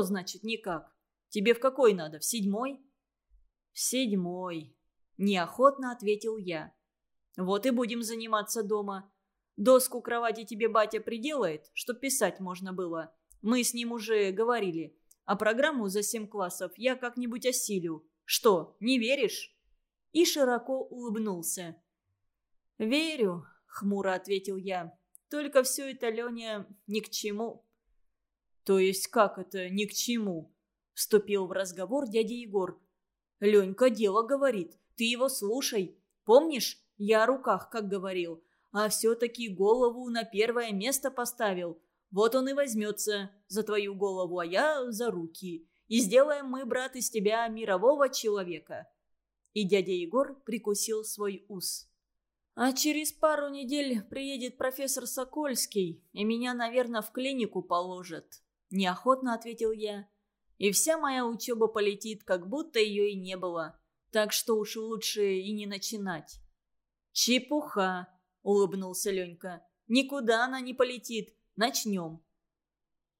«Что значит никак? Тебе в какой надо, в седьмой?» «В седьмой», – неохотно ответил я. «Вот и будем заниматься дома. Доску кровати тебе батя приделает, чтоб писать можно было. Мы с ним уже говорили. А программу за семь классов я как-нибудь осилю. Что, не веришь?» И широко улыбнулся. «Верю», — хмуро ответил я. «Только все это, Леня, ни к чему». «То есть как это ни к чему?» — вступил в разговор дядя Егор. «Ленька дело говорит. Ты его слушай. Помнишь, я о руках как говорил? А все-таки голову на первое место поставил. Вот он и возьмется за твою голову, а я за руки. И сделаем мы, брат, из тебя мирового человека». И дядя Егор прикусил свой ус. «А через пару недель приедет профессор Сокольский, и меня, наверное, в клинику положат», – неохотно ответил я. «И вся моя учеба полетит, как будто ее и не было. Так что уж лучше и не начинать». «Чепуха», – улыбнулся Ленька. «Никуда она не полетит. Начнем».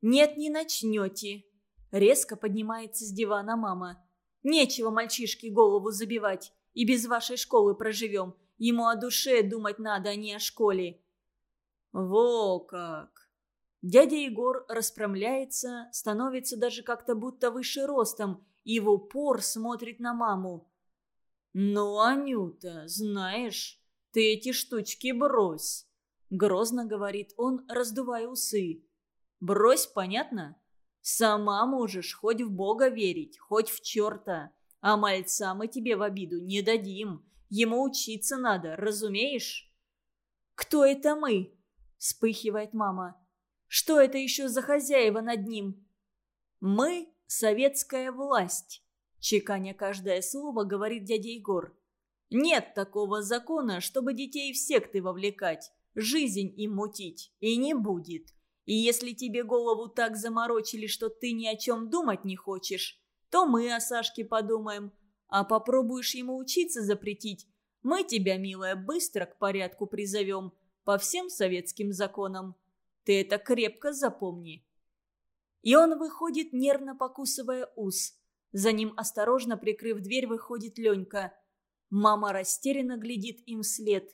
«Нет, не начнете», – резко поднимается с дивана мама. «Нечего мальчишке голову забивать, и без вашей школы проживем. Ему о душе думать надо, а не о школе». «Во как!» Дядя Егор расправляется, становится даже как-то будто выше ростом и в упор смотрит на маму. «Ну, Анюта, знаешь, ты эти штучки брось!» Грозно говорит он, раздувая усы. «Брось, понятно? Сама можешь хоть в Бога верить, хоть в черта, а мальца мы тебе в обиду не дадим. Ему учиться надо, разумеешь?» «Кто это мы?» – вспыхивает мама. «Что это еще за хозяева над ним?» «Мы – советская власть», – чеканя каждое слово, говорит дядя Егор. «Нет такого закона, чтобы детей в секты вовлекать, жизнь им мутить, и не будет. И если тебе голову так заморочили, что ты ни о чем думать не хочешь, то мы о Сашке подумаем, а попробуешь ему учиться запретить, мы тебя, милая, быстро к порядку призовем, по всем советским законам. Ты это крепко запомни». И он выходит, нервно покусывая ус. За ним, осторожно прикрыв дверь, выходит Ленька. Мама растерянно глядит им вслед.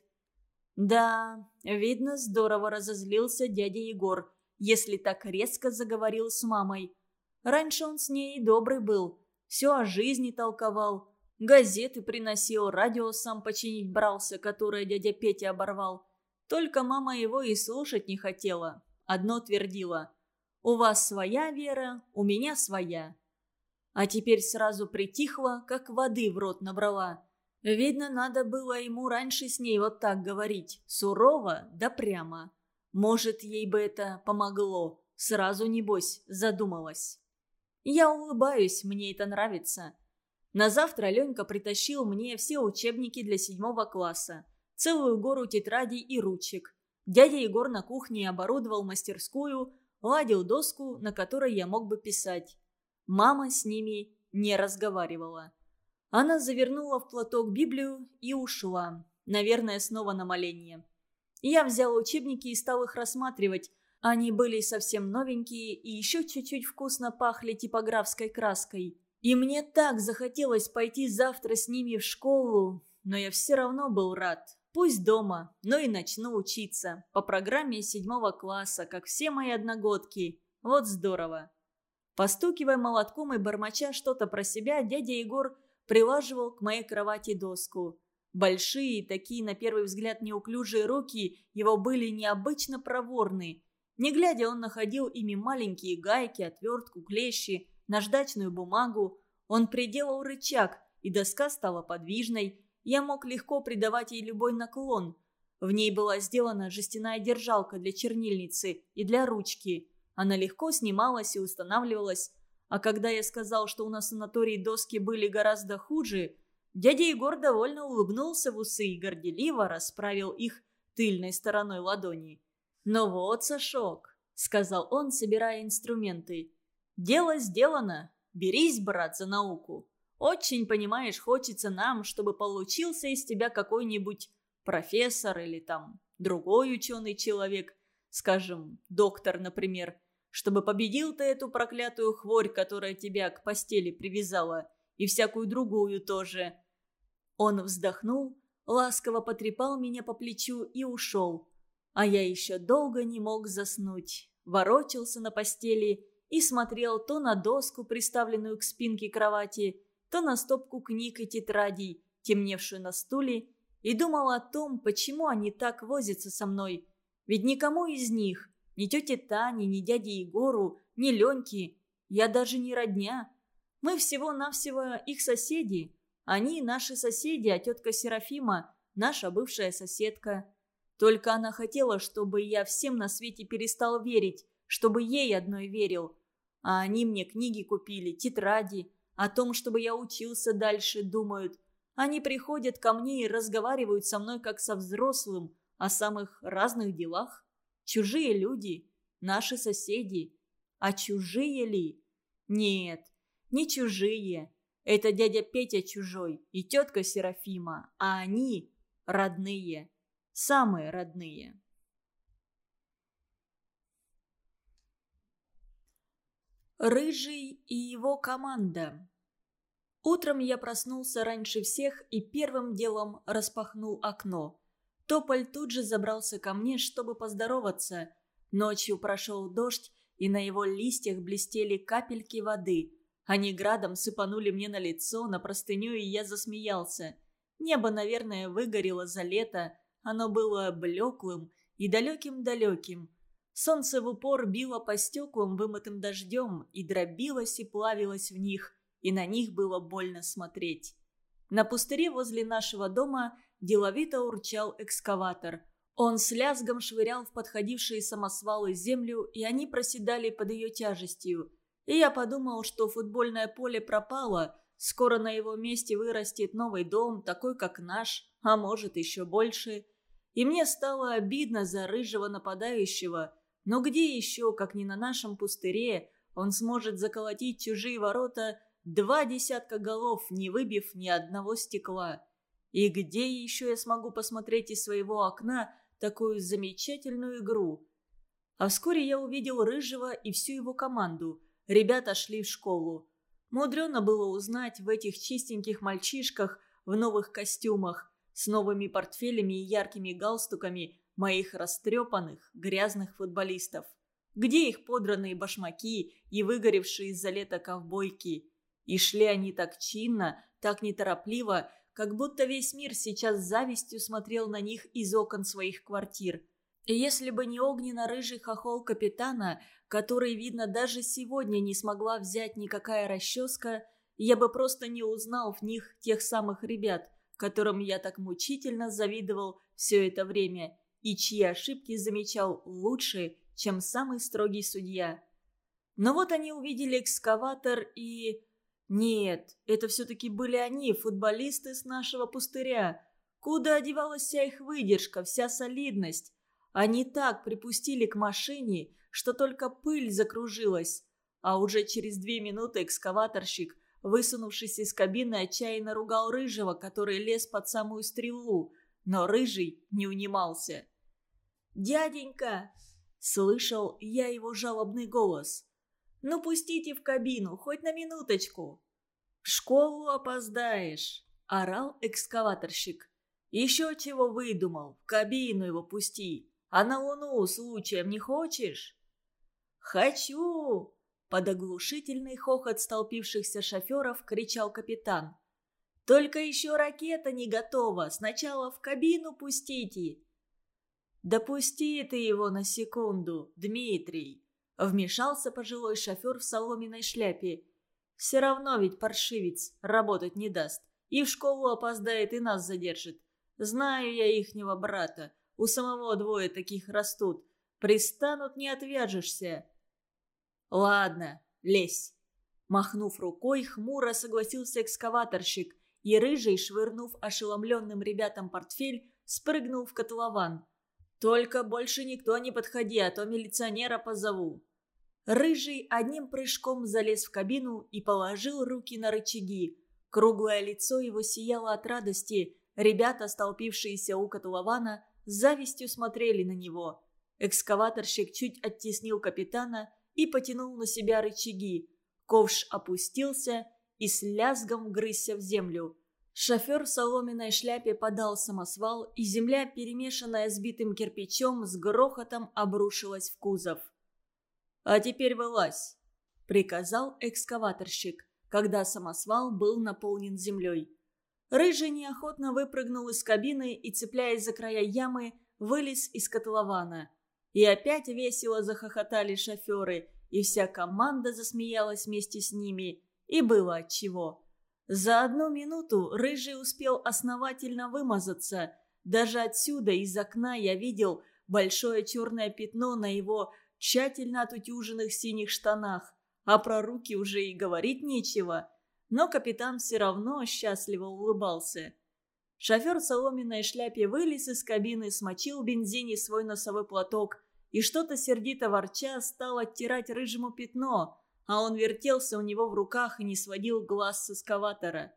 Да, видно, здорово разозлился дядя Егор, если так резко заговорил с мамой. Раньше он с ней добрый был, все о жизни толковал, Газеты приносил, радио сам починить брался, которое дядя Петя оборвал. Только мама его и слушать не хотела. Одно твердила. «У вас своя вера, у меня своя». А теперь сразу притихла, как воды в рот набрала. Видно, надо было ему раньше с ней вот так говорить, сурово да прямо. Может, ей бы это помогло. Сразу, небось, задумалась. Я улыбаюсь, мне это нравится. На завтра Ленька притащил мне все учебники для седьмого класса, целую гору тетрадей и ручек. Дядя Егор на кухне оборудовал мастерскую, ладил доску, на которой я мог бы писать. Мама с ними не разговаривала. Она завернула в платок Библию и ушла, наверное, снова на моление. Я взял учебники и стал их рассматривать. Они были совсем новенькие и еще чуть-чуть вкусно пахли типографской краской. И мне так захотелось пойти завтра с ними в школу, но я все равно был рад. Пусть дома, но и начну учиться. По программе седьмого класса, как все мои одногодки. Вот здорово. Постукивая молотком и бормоча что-то про себя, дядя Егор прилаживал к моей кровати доску. Большие, такие на первый взгляд неуклюжие руки его были необычно проворны. Не глядя, он находил ими маленькие гайки, отвертку, клещи – наждачную бумагу. Он приделал рычаг, и доска стала подвижной. Я мог легко придавать ей любой наклон. В ней была сделана жестяная держалка для чернильницы и для ручки. Она легко снималась и устанавливалась. А когда я сказал, что у нас в санатории доски были гораздо хуже, дядя Егор довольно улыбнулся в усы и горделиво расправил их тыльной стороной ладони. «Ну вот, Сашок», — сказал он, собирая инструменты. Дело сделано. Берись, брат, за науку. Очень, понимаешь, хочется нам, чтобы получился из тебя какой-нибудь профессор или там другой ученый человек, скажем, доктор, например, чтобы победил ты эту проклятую хворь, которая тебя к постели привязала, и всякую другую тоже». Он вздохнул, ласково потрепал меня по плечу и ушел. А я еще долго не мог заснуть. Ворочался на постели и смотрел то на доску, приставленную к спинке кровати, то на стопку книг и тетрадей, темневшую на стуле, и думал о том, почему они так возятся со мной. Ведь никому из них, ни тете Тане, ни дяде Егору, ни Леньке, я даже не родня. Мы всего-навсего их соседи. Они наши соседи, а тетка Серафима – наша бывшая соседка. Только она хотела, чтобы я всем на свете перестал верить, чтобы ей одной верил. А они мне книги купили, тетради. О том, чтобы я учился дальше, думают. Они приходят ко мне и разговаривают со мной как со взрослым о самых разных делах. Чужие люди, наши соседи. А чужие ли? Нет, не чужие. Это дядя Петя чужой и тетка Серафима, а они родные, самые родные. Рыжий и его команда. Утром я проснулся раньше всех и первым делом распахнул окно. Тополь тут же забрался ко мне, чтобы поздороваться. Ночью прошел дождь, и на его листьях блестели капельки воды. Они градом сыпанули мне на лицо, на простыню, и я засмеялся. Небо, наверное, выгорело за лето. Оно было блеклым и далеким-далеким. Солнце в упор било по стеклам, вымытым дождем, и дробилось и плавилось в них, и на них было больно смотреть. На пустыре возле нашего дома деловито урчал экскаватор. Он с лязгом швырял в подходившие самосвалы землю, и они проседали под ее тяжестью. И я подумал, что футбольное поле пропало, скоро на его месте вырастет новый дом, такой как наш, а может еще больше. И мне стало обидно за рыжего нападающего – но где еще, как не на нашем пустыре, он сможет заколотить чужие ворота два десятка голов, не выбив ни одного стекла? И где еще я смогу посмотреть из своего окна такую замечательную игру? А вскоре я увидел Рыжего и всю его команду. Ребята шли в школу. Мудрено было узнать в этих чистеньких мальчишках в новых костюмах, с новыми портфелями и яркими галстуками, моих растрепанных, грязных футболистов. Где их подранные башмаки и выгоревшие из-за лета ковбойки? И шли они так чинно, так неторопливо, как будто весь мир сейчас с завистью смотрел на них из окон своих квартир. И если бы не огненно-рыжий хохол капитана, который, видно, даже сегодня не смогла взять никакая расческа, я бы просто не узнал в них тех самых ребят, которым я так мучительно завидовал все это время и чьи ошибки замечал лучше, чем самый строгий судья. Но вот они увидели экскаватор и... Нет, это все-таки были они, футболисты с нашего пустыря. Куда одевалась вся их выдержка, вся солидность? Они так припустили к машине, что только пыль закружилась. А уже через две минуты экскаваторщик, высунувшись из кабины, отчаянно ругал Рыжего, который лез под самую стрелу. Но Рыжий не унимался. «Дяденька!» – слышал я его жалобный голос. «Ну пустите в кабину, хоть на минуточку!» «В школу опоздаешь!» – орал экскаваторщик. «Еще чего выдумал? В кабину его пусти! А на луну случаем не хочешь?» «Хочу!» – под оглушительный хохот столпившихся шоферов кричал капитан. «Только еще ракета не готова! Сначала в кабину пустите!» «Допусти ты его на секунду, Дмитрий!» Вмешался пожилой шофер в соломенной шляпе. «Все равно ведь паршивец работать не даст. И в школу опоздает, и нас задержит. Знаю я ихнего брата. У самого двое таких растут. Пристанут, не отвяжешься». «Ладно, лезь». Махнув рукой, хмуро согласился экскаваторщик, и рыжий, швырнув ошеломленным ребятам портфель, спрыгнул в котлован. «Только больше никто не подходи, а то милиционера позову». Рыжий одним прыжком залез в кабину и положил руки на рычаги. Круглое лицо его сияло от радости. Ребята, столпившиеся у котлована, с завистью смотрели на него. Экскаваторщик чуть оттеснил капитана и потянул на себя рычаги. Ковш опустился и с лязгом вгрызся в землю. Шофер в соломенной шляпе подал самосвал, и земля, перемешанная с битым кирпичом, с грохотом обрушилась в кузов. «А теперь вылазь», — приказал экскаваторщик, когда самосвал был наполнен землей. Рыжий неохотно выпрыгнул из кабины и, цепляясь за края ямы, вылез из котлована. И опять весело захохотали шоферы, и вся команда засмеялась вместе с ними. И было отчего. За одну минуту Рыжий успел основательно вымазаться. Даже отсюда, из окна, я видел большое черное пятно на его тщательно отутюженных синих штанах. А про руки уже и говорить нечего но капитан все равно счастливо улыбался. Шофер в соломенной шляпе вылез из кабины, смочил в бензине свой носовой платок и что-то сердито ворча стал оттирать рыжему пятно, а он вертелся у него в руках и не сводил глаз с эскаватора.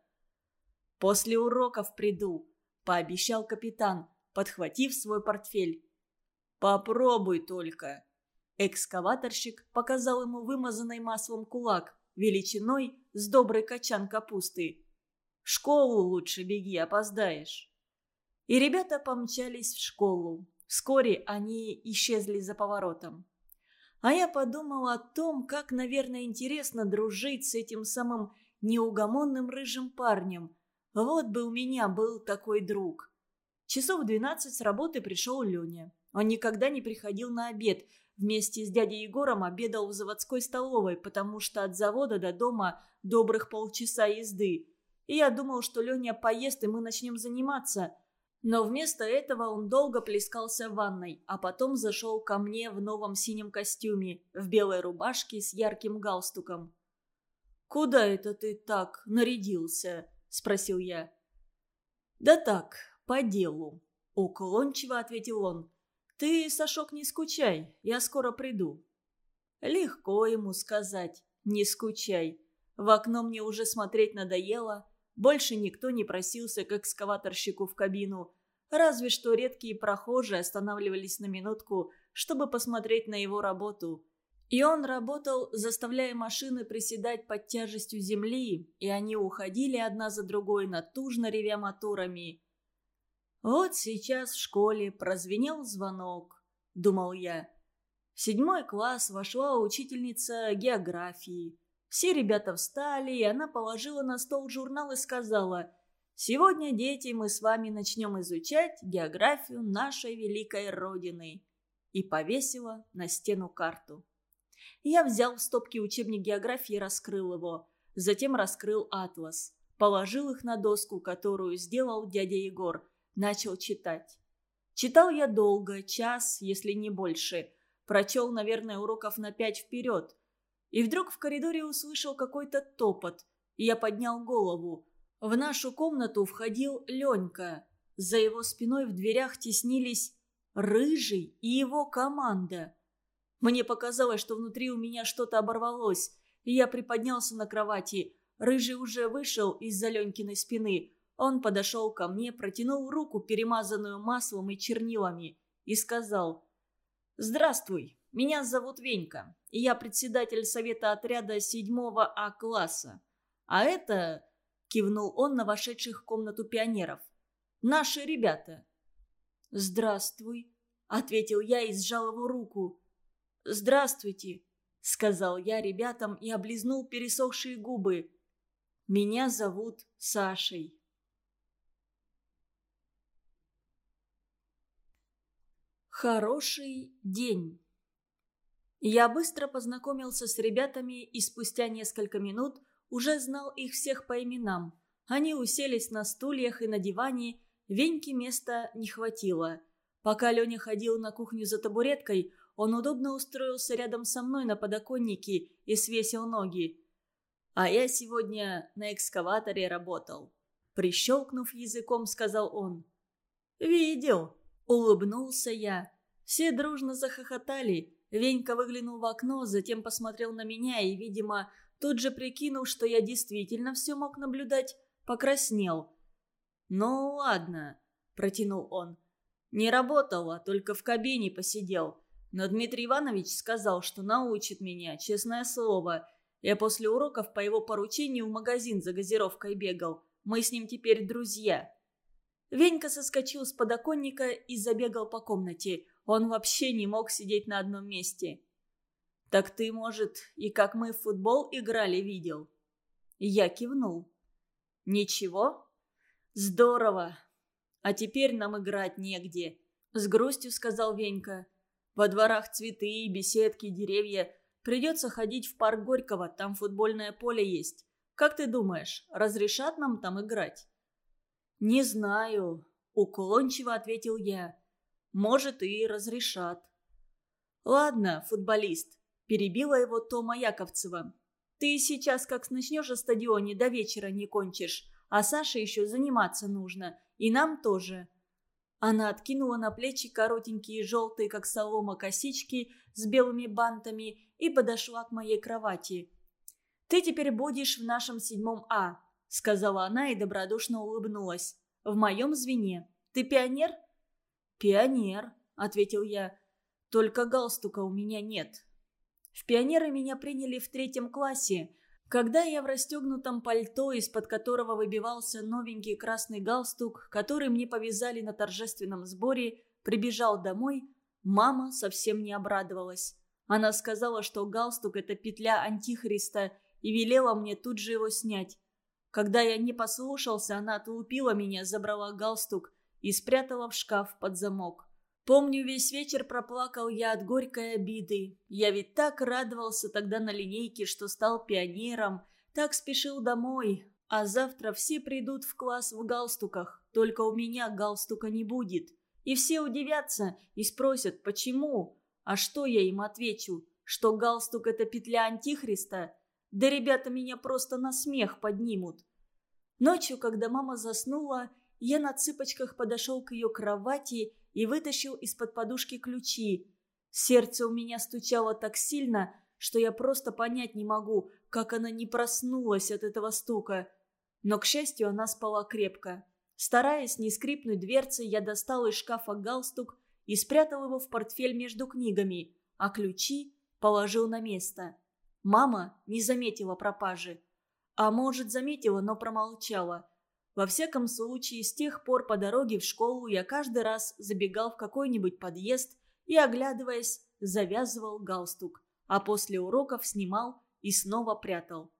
«После уроков приду», — пообещал капитан, подхватив свой портфель. «Попробуй только». Экскаваторщик показал ему вымазанный маслом кулак величиной с добрый качан капусты. «В школу лучше беги, опоздаешь». И ребята помчались в школу. Вскоре они исчезли за поворотом. А я подумала о том, как, наверное, интересно дружить с этим самым неугомонным рыжим парнем. Вот бы у меня был такой друг. Часов двенадцать с работы пришел Леня. Он никогда не приходил на обед, Вместе с дядей Егором обедал в заводской столовой, потому что от завода до дома добрых полчаса езды. И я думал, что Леня поест, и мы начнем заниматься. Но вместо этого он долго плескался в ванной, а потом зашел ко мне в новом синем костюме, в белой рубашке с ярким галстуком. «Куда это ты так нарядился?» – спросил я. «Да так, по делу», – уклончиво ответил он. «Ты, Сашок, не скучай, я скоро приду». Легко ему сказать «не скучай». В окно мне уже смотреть надоело. Больше никто не просился к экскаваторщику в кабину. Разве что редкие прохожие останавливались на минутку, чтобы посмотреть на его работу. И он работал, заставляя машины приседать под тяжестью земли, и они уходили одна за другой, натужно ревя моторами. Вот сейчас в школе прозвенел звонок, думал я. В седьмой класс вошла учительница географии. Все ребята встали, и она положила на стол журнал и сказала, «Сегодня, дети, мы с вами начнем изучать географию нашей великой Родины». И повесила на стену карту. Я взял в стопки учебник географии и раскрыл его. Затем раскрыл атлас. Положил их на доску, которую сделал дядя Егор – начал читать. Читал я долго, час, если не больше. Прочел, наверное, уроков на пять вперед. И вдруг в коридоре услышал какой-то топот. И я поднял голову. В нашу комнату входил Ленька. За его спиной в дверях теснились Рыжий и его команда. Мне показалось, что внутри у меня что-то оборвалось, и я приподнялся на кровати. Рыжий уже вышел из-за Ленькиной спины. Он подошел ко мне, протянул руку, перемазанную маслом и чернилами, и сказал «Здравствуй, меня зовут Венька, я председатель совета отряда 7 А-класса. А это...» — кивнул он на вошедших в комнату пионеров. «Наши ребята». «Здравствуй», — ответил я и сжал его руку. «Здравствуйте», — сказал я ребятам и облизнул пересохшие губы. «Меня зовут Сашей». Хороший день. Я быстро познакомился с ребятами и спустя несколько минут уже знал их всех по именам. Они уселись на стульях и на диване, Веньке места не хватило. Пока Леня ходил на кухню за табуреткой, он удобно устроился рядом со мной на подоконнике и свесил ноги. А я сегодня на экскаваторе работал. Прищелкнув языком, сказал он. «Видел», Улыбнулся я. Все дружно захохотали. Венька выглянул в окно, затем посмотрел на меня и, видимо, тут же прикинул, что я действительно все мог наблюдать, покраснел. «Ну ладно», — протянул он. «Не работал, а только в кабине посидел. Но Дмитрий Иванович сказал, что научит меня, честное слово. Я после уроков по его поручению в магазин за газировкой бегал. Мы с ним теперь друзья». Венька соскочил с подоконника и забегал по комнате. Он вообще не мог сидеть на одном месте. «Так ты, может, и как мы в футбол играли, видел?» Я кивнул. «Ничего? Здорово. А теперь нам играть негде», — с грустью сказал Венька. «Во дворах цветы, беседки, деревья. Придется ходить в парк Горького, там футбольное поле есть. Как ты думаешь, разрешат нам там играть?» «Не знаю», — уклончиво ответил я. «Может, и разрешат». «Ладно, футболист», — перебила его Тома Яковцева. «Ты сейчас как начнешь о стадионе, до вечера не кончишь, а Саше еще заниматься нужно, и нам тоже». Она откинула на плечи коротенькие желтые, как солома, косички с белыми бантами и подошла к моей кровати. «Ты теперь будешь в нашем седьмом А», — сказала она и добродушно улыбнулась. «В моем звене. Ты пионер?» «Пионер», — ответил я. «Только галстука у меня нет». В пионеры меня приняли в третьем классе, когда я в расстегнутом пальто, из-под которого выбивался новенький красный галстук, который мне повязали на торжественном сборе, прибежал домой, мама совсем не обрадовалась. Она сказала, что галстук – это петля антихриста, и велела мне тут же его снять. Когда я не послушался, она отлупила меня, забрала галстук и спрятала в шкаф под замок. Помню, весь вечер проплакал я от горькой обиды. Я ведь так радовался тогда на линейке, что стал пионером, так спешил домой. А завтра все придут в класс в галстуках, только у меня галстука не будет. И все удивятся и спросят, почему? А что я им отвечу? Что галстук – это петля антихриста? Да ребята меня просто на смех поднимут. Ночью, когда мама заснула, я на цыпочках подошел к ее кровати и вытащил из-под подушки ключи. Сердце у меня стучало так сильно, что я просто понять не могу, как она не проснулась от этого стука. Но, к счастью, она спала крепко. Стараясь не скрипнуть дверцей, я достал из шкафа галстук и спрятал его в портфель между книгами, а ключи положил на место. Мама не заметила пропажи. А может, заметила, но промолчала. Во всяком случае, с тех пор по дороге в школу я каждый раз забегал в какой-нибудь подъезд и, оглядываясь, завязывал галстук, а после уроков снимал и снова прятал.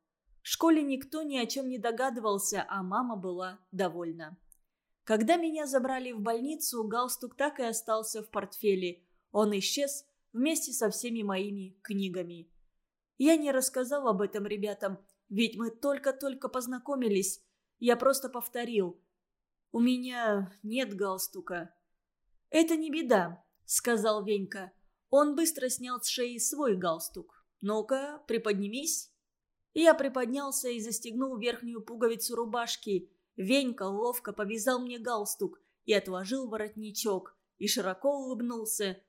В школе никто ни о чем не догадывался, а мама была довольна. Когда меня забрали в больницу, галстук так и остался в портфеле. Он исчез вместе со всеми моими книгами. Я не рассказал об этом ребятам, ведь мы только-только познакомились, я просто повторил. «У меня нет галстука». «Это не беда», — сказал Венька. Он быстро снял с шеи свой галстук. «Ну-ка, приподнимись». Я приподнялся и застегнул верхнюю пуговицу рубашки. Венька ловко повязал мне галстук и отложил воротничок, и широко улыбнулся.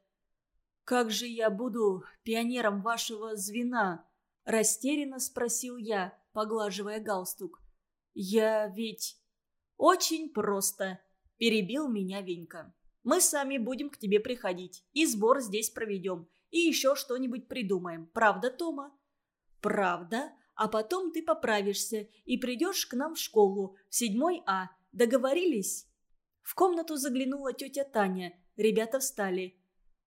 «Как же я буду пионером вашего звена?» – растерянно спросил я, поглаживая галстук. «Я ведь...» «Очень просто», – перебил меня Венька. «Мы сами будем к тебе приходить, и сбор здесь проведем, и еще что-нибудь придумаем. Правда, Тома?» «Правда, а потом ты поправишься и придешь к нам в школу, в седьмой А. Договорились?» В комнату заглянула тетя Таня. Ребята встали.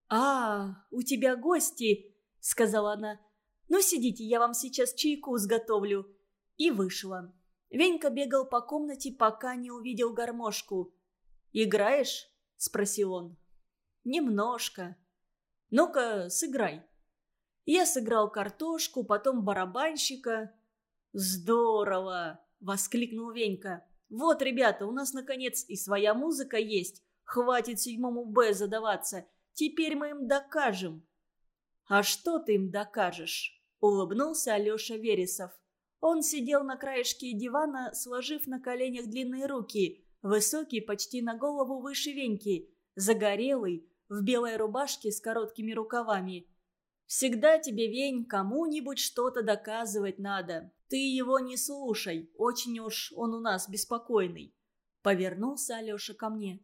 «А, у тебя гости», — сказала она. «Ну, сидите, я вам сейчас чайку сготовлю». И вышла. Венька бегал по комнате, пока не увидел гармошку. «Играешь?» – спросил он. «Немножко». «Ну-ка, сыграй». Я сыграл картошку, потом барабанщика. «Здорово!» – воскликнул Венька. «Вот, ребята, у нас, наконец, и своя музыка есть. Хватит седьмому «Б» задаваться. Теперь мы им докажем». «А что ты им докажешь?» – улыбнулся Алеша Вересов. Он сидел на краешке дивана, сложив на коленях длинные руки, высокий почти на голову выше веньки, загорелый, в белой рубашке с короткими рукавами. «Всегда тебе, Вень, кому-нибудь что-то доказывать надо. Ты его не слушай, очень уж он у нас беспокойный». Повернулся Алеша ко мне.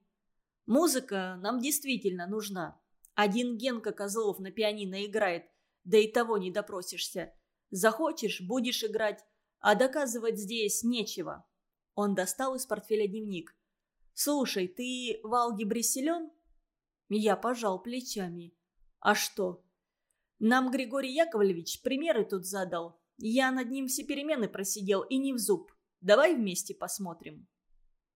«Музыка нам действительно нужна. Один Генка Козлов на пианино играет, да и того не допросишься. Захочешь – будешь играть, а доказывать здесь нечего». Он достал из портфеля дневник. «Слушай, ты в алгебре силен?» Я пожал плечами. «А что?» «Нам Григорий Яковлевич примеры тут задал. Я над ним все перемены просидел и не в зуб. Давай вместе посмотрим».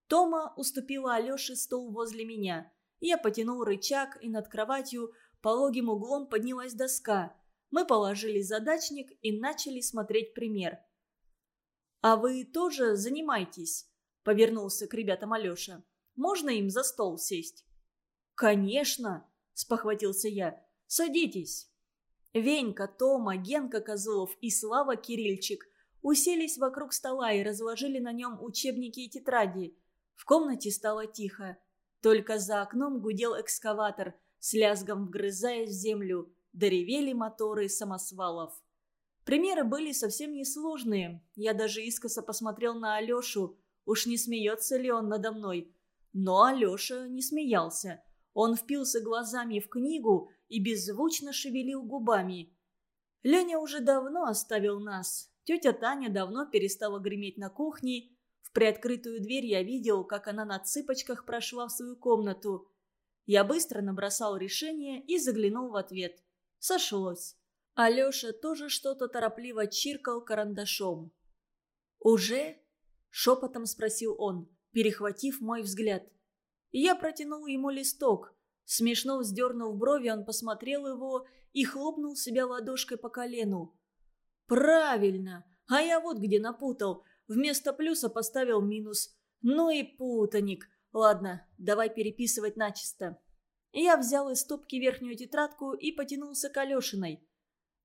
Тома уступила Алёше стул возле меня. Я потянул рычаг, и над кроватью пологим углом поднялась доска. Мы положили задачник и начали смотреть пример. «А вы тоже занимаетесь?» – повернулся к ребятам Алёша. «Можно им за стол сесть?» «Конечно!» – спохватился я. «Садитесь!» Венька, Тома, Генка Козлов и Слава Кирильчик уселись вокруг стола и разложили на нем учебники и тетради. В комнате стало тихо. Только за окном гудел экскаватор, с лязгом вгрызаясь в землю, доревели моторы самосвалов. Примеры были совсем несложные. Я даже искоса посмотрел на Алешу. Уж не смеется ли он надо мной? Но Алеша не смеялся. Он впился глазами в книгу и беззвучно шевелил губами. Леня уже давно оставил нас. Тетя Таня давно перестала греметь на кухне. В приоткрытую дверь я видел, как она на цыпочках прошла в свою комнату. Я быстро набросал решение и заглянул в ответ. Сошлось. Алеша тоже что-то торопливо чиркал карандашом. «Уже?» – шепотом спросил он, перехватив мой взгляд. Я протянул ему листок. Смешно вздернув брови, он посмотрел его и хлопнул себя ладошкой по колену. «Правильно! А я вот где напутал. Вместо плюса поставил минус. Ну и путаник. Ладно, давай переписывать начисто». Я взял из стопки верхнюю тетрадку и потянулся к Алешиной.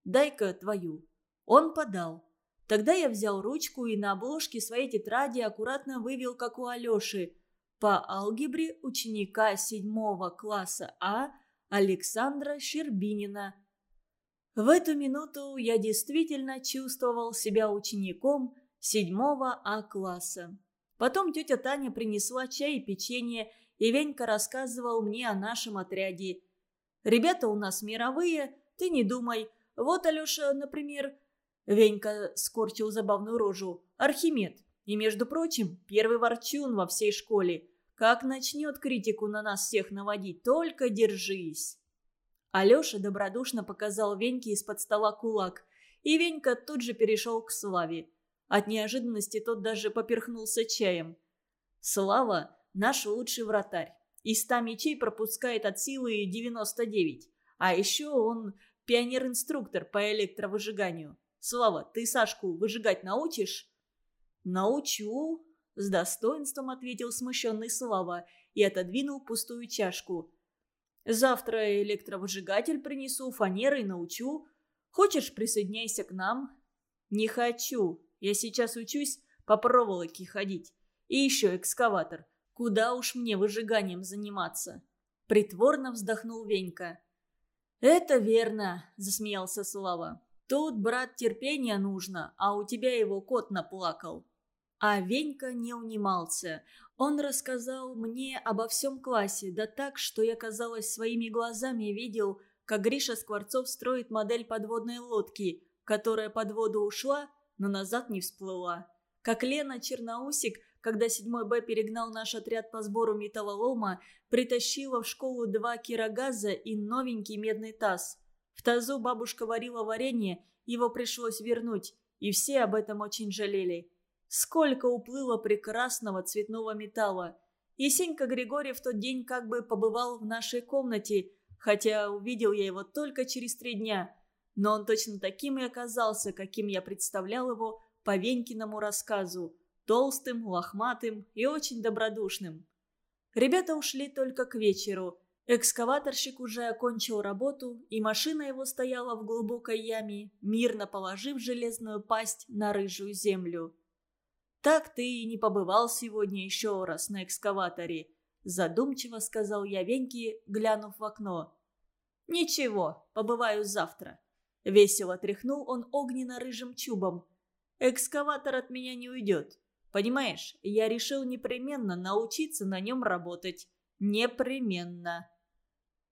«Дай-ка твою». Он подал. Тогда я взял ручку и на обложке своей тетради аккуратно вывел, как у Алеши – по алгебре ученика седьмого класса А Александра Щербинина. В эту минуту я действительно чувствовал себя учеником седьмого А класса. Потом тетя Таня принесла чай и печенье, и Венька рассказывал мне о нашем отряде. «Ребята у нас мировые, ты не думай. Вот, Алеша, например...» Венька скорчил забавную рожу. «Архимед. И, между прочим, первый ворчун во всей школе. Как начнет критику на нас всех наводить, только держись. Алеша добродушно показал Веньке из-под стола кулак, и Венька тут же перешел к Славе. От неожиданности тот даже поперхнулся чаем. Слава – наш лучший вратарь. Из ста мячей пропускает от силы 99. А еще он пионер-инструктор по электровыжиганию. Слава, ты Сашку выжигать научишь? «Научу», — с достоинством ответил смущенный Слава и отодвинул пустую чашку. «Завтра электровыжигатель принесу, фанерой научу. Хочешь, присоединяйся к нам?» «Не хочу. Я сейчас учусь по проволоке ходить. И еще экскаватор. Куда уж мне выжиганием заниматься?» Притворно вздохнул Венька. «Это верно», — засмеялся Слава. «Тут, брат, терпения нужно, а у тебя его кот наплакал». А Венька не унимался. Он рассказал мне обо всем классе, да так, что я, казалось, своими глазами видел, как Гриша Скворцов строит модель подводной лодки, которая под воду ушла, но назад не всплыла. Как Лена Черноусик, когда 7 Б перегнал наш отряд по сбору металлолома, притащила в школу два кирогаза и новенький медный таз. В тазу бабушка варила варенье, его пришлось вернуть, и все об этом очень жалели. Сколько уплыло прекрасного цветного металла. Есенька Григорьев в тот день как бы побывал в нашей комнате, хотя увидел я его только через три дня. Но он точно таким и оказался, каким я представлял его по Венькиному рассказу. Толстым, лохматым и очень добродушным. Ребята ушли только к вечеру. Экскаваторщик уже окончил работу, и машина его стояла в глубокой яме, мирно положив железную пасть на рыжую землю. «Так ты и не побывал сегодня еще раз на экскаваторе», задумчиво сказал я Веньке, глянув в окно. «Ничего, побываю завтра». Весело тряхнул он огненно-рыжим чубом. «Экскаватор от меня не уйдет. Понимаешь, я решил непременно научиться на нем работать. Непременно».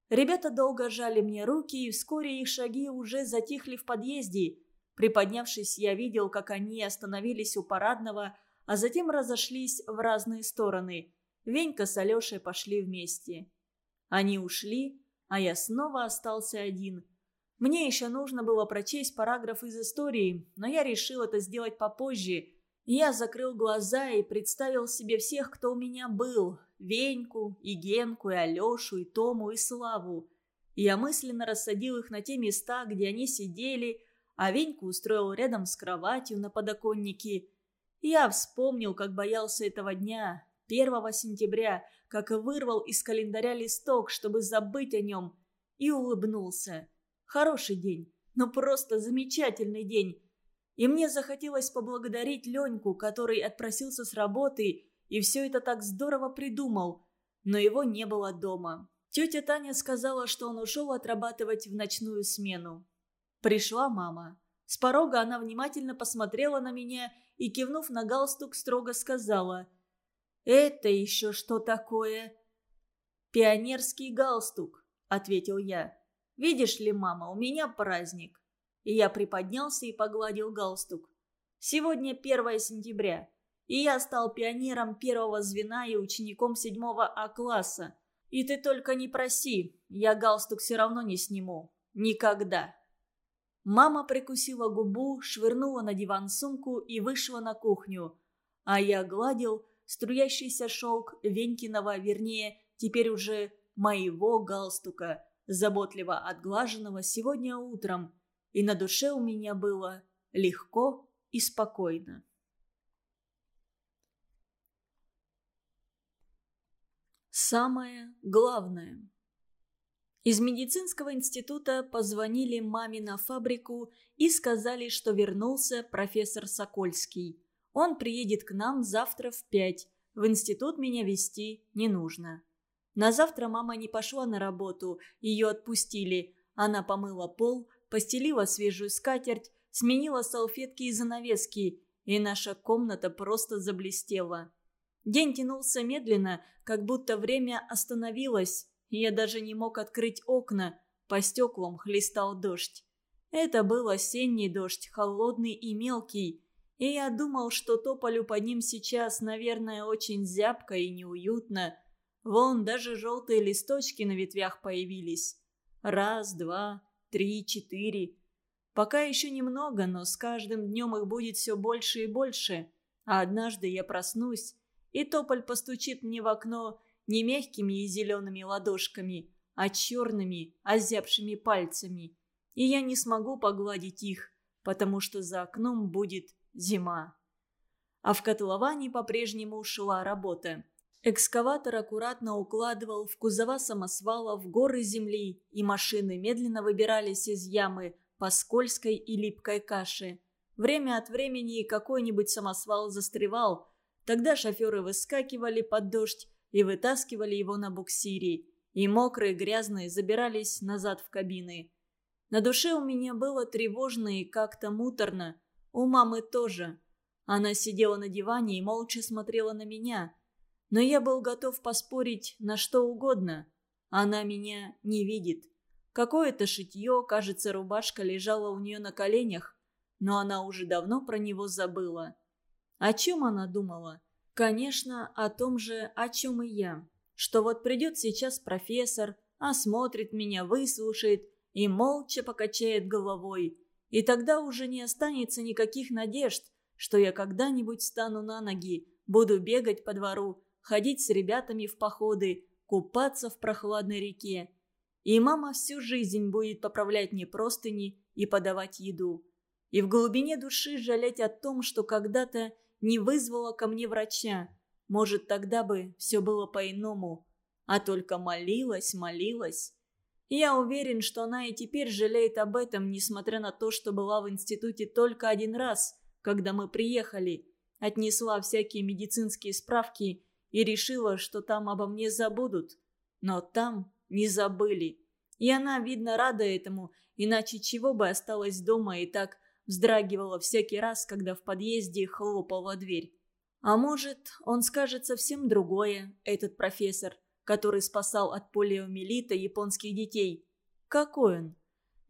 Ребята долго жали мне руки, и вскоре их шаги уже затихли в подъезде. Приподнявшись, я видел, как они остановились у парадного, а затем разошлись в разные стороны. Венька с Алешей пошли вместе. Они ушли, а я снова остался один. Мне еще нужно было прочесть параграф из истории, но я решил это сделать попозже. Я закрыл глаза и представил себе всех, кто у меня был. Веньку, и Генку, и Алешу, и Тому, и Славу. Я мысленно рассадил их на те места, где они сидели, а Веньку устроил рядом с кроватью на подоконнике. Я вспомнил, как боялся этого дня, 1 сентября, как вырвал из календаря листок, чтобы забыть о нем, и улыбнулся. Хороший день, но просто замечательный день. И мне захотелось поблагодарить Леньку, который отпросился с работы и все это так здорово придумал, но его не было дома. Тетя Таня сказала, что он ушел отрабатывать в ночную смену. Пришла мама. С порога она внимательно посмотрела на меня и, кивнув на галстук, строго сказала – «Это еще что такое?» «Пионерский галстук», — ответил я. «Видишь ли, мама, у меня праздник». И я приподнялся и погладил галстук. «Сегодня 1 сентября, и я стал пионером первого звена и учеником седьмого А-класса. И ты только не проси, я галстук все равно не сниму. Никогда». Мама прикусила губу, швырнула на диван сумку и вышла на кухню. А я гладил, струящийся шелк Венькиного, вернее, теперь уже моего галстука, заботливо отглаженного сегодня утром, и на душе у меня было легко и спокойно. Самое главное. Из медицинского института позвонили маме на фабрику и сказали, что вернулся профессор Сокольский. Он приедет к нам завтра в пять. В институт меня вести не нужно. На завтра мама не пошла на работу, ее отпустили. Она помыла пол, постелила свежую скатерть, сменила салфетки и занавески, и наша комната просто заблестела. День тянулся медленно, как будто время остановилось. Я даже не мог открыть окна, по стеклам хлестал дождь. Это был осенний дождь, холодный и мелкий. И я думал, что тополю под ним сейчас, наверное, очень зябко и неуютно. Вон даже желтые листочки на ветвях появились. Раз, два, три, четыре. Пока еще немного, но с каждым днем их будет все больше и больше. А однажды я проснусь, и тополь постучит мне в окно не мягкими и зелеными ладошками, а черными, озябшими пальцами. И я не смогу погладить их, потому что за окном будет зима. А в котловане по-прежнему шла работа. Экскаватор аккуратно укладывал в кузова самосвала в горы земли, и машины медленно выбирались из ямы по скользкой и липкой каше. Время от времени какой-нибудь самосвал застревал. Тогда шоферы выскакивали под дождь и вытаскивали его на буксире. И мокрые, грязные забирались назад в кабины. На душе у меня было тревожно и как-то муторно. У мамы тоже. Она сидела на диване и молча смотрела на меня. Но я был готов поспорить на что угодно. Она меня не видит. Какое-то шитье, кажется, рубашка лежала у нее на коленях, но она уже давно про него забыла. О чем она думала? Конечно, о том же, о чем и я. Что вот придет сейчас профессор, осмотрит меня, выслушает и молча покачает головой. И тогда уже не останется никаких надежд, что я когда-нибудь стану на ноги, буду бегать по двору, ходить с ребятами в походы, купаться в прохладной реке. И мама всю жизнь будет поправлять мне простыни и подавать еду. И в глубине души жалеть о том, что когда-то не вызвала ко мне врача. Может, тогда бы все было по-иному. А только молилась, молилась. Я уверен, что она и теперь жалеет об этом, несмотря на то, что была в институте только один раз, когда мы приехали, отнесла всякие медицинские справки и решила, что там обо мне забудут. Но там не забыли. И она, видно, рада этому, иначе чего бы осталась дома и так вздрагивала всякий раз, когда в подъезде хлопала дверь. А может, он скажет совсем другое, этот профессор – который спасал от полиомиелита японских детей. Какой он?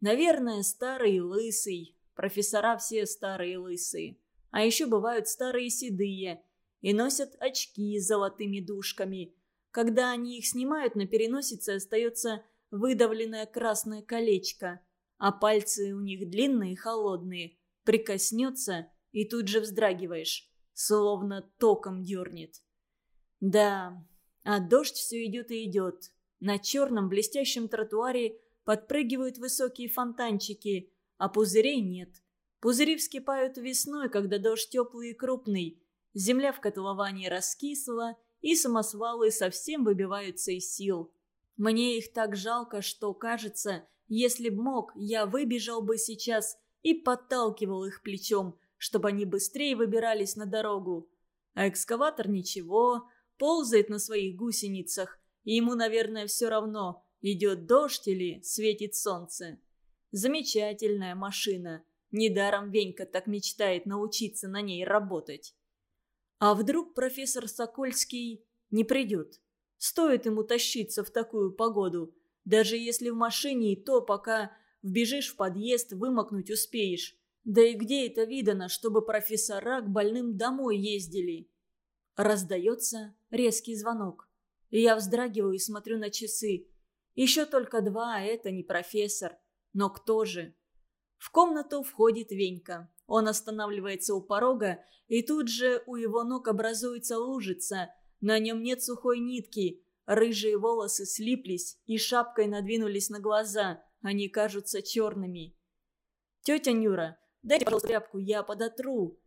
Наверное, старый и лысый. Профессора все старые и лысые. А еще бывают старые седые и носят очки с золотыми дужками. Когда они их снимают, на переносице остается выдавленное красное колечко, а пальцы у них длинные и холодные. Прикоснется и тут же вздрагиваешь, словно током дернет. Да, а дождь все идет и идет. На черном блестящем тротуаре подпрыгивают высокие фонтанчики, а пузырей нет. Пузыри вскипают весной, когда дождь теплый и крупный. Земля в котловании раскисла, и самосвалы совсем выбиваются из сил. Мне их так жалко, что, кажется, если б мог, я выбежал бы сейчас и подталкивал их плечом, чтобы они быстрее выбирались на дорогу. А экскаватор ничего, ползает на своих гусеницах, и ему, наверное, все равно, идет дождь или светит солнце. Замечательная машина. Недаром Венька так мечтает научиться на ней работать. А вдруг профессор Сокольский не придет? Стоит ему тащиться в такую погоду. Даже если в машине, и то пока вбежишь в подъезд, вымокнуть успеешь. Да и где это видано, чтобы профессора к больным домой ездили? Раздается резкий звонок. Я вздрагиваю и смотрю на часы. Еще только два, а это не профессор. Но кто же? В комнату входит Венька. Он останавливается у порога, и тут же у его ног образуется лужица. На нем нет сухой нитки. Рыжие волосы слиплись и шапкой надвинулись на глаза. Они кажутся черными. «Тетя Нюра, дайте, пожалуйста, тряпку, я подотру».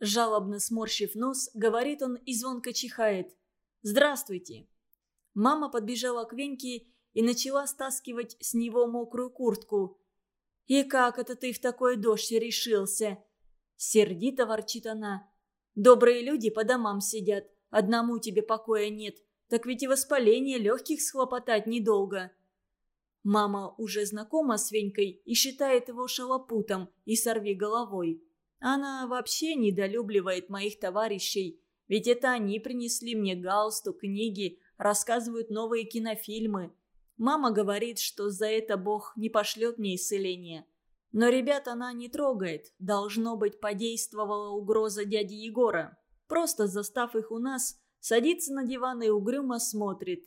Жалобно сморщив нос, говорит он и звонко чихает. «Здравствуйте!» Мама подбежала к Веньке и начала стаскивать с него мокрую куртку. «И как это ты в такой дождь решился?» Сердито ворчит она. «Добрые люди по домам сидят, одному тебе покоя нет, так ведь и воспаление легких схлопотать недолго». Мама уже знакома с Венькой и считает его шалопутом и сорви головой. Она вообще недолюбливает моих товарищей, ведь это они принесли мне галстук, книги, рассказывают новые кинофильмы. Мама говорит, что за это Бог не пошлет мне исцеления. Но ребят она не трогает. Должно быть, подействовала угроза дяди Егора. Просто застав их у нас, садится на диван и угрюмо смотрит.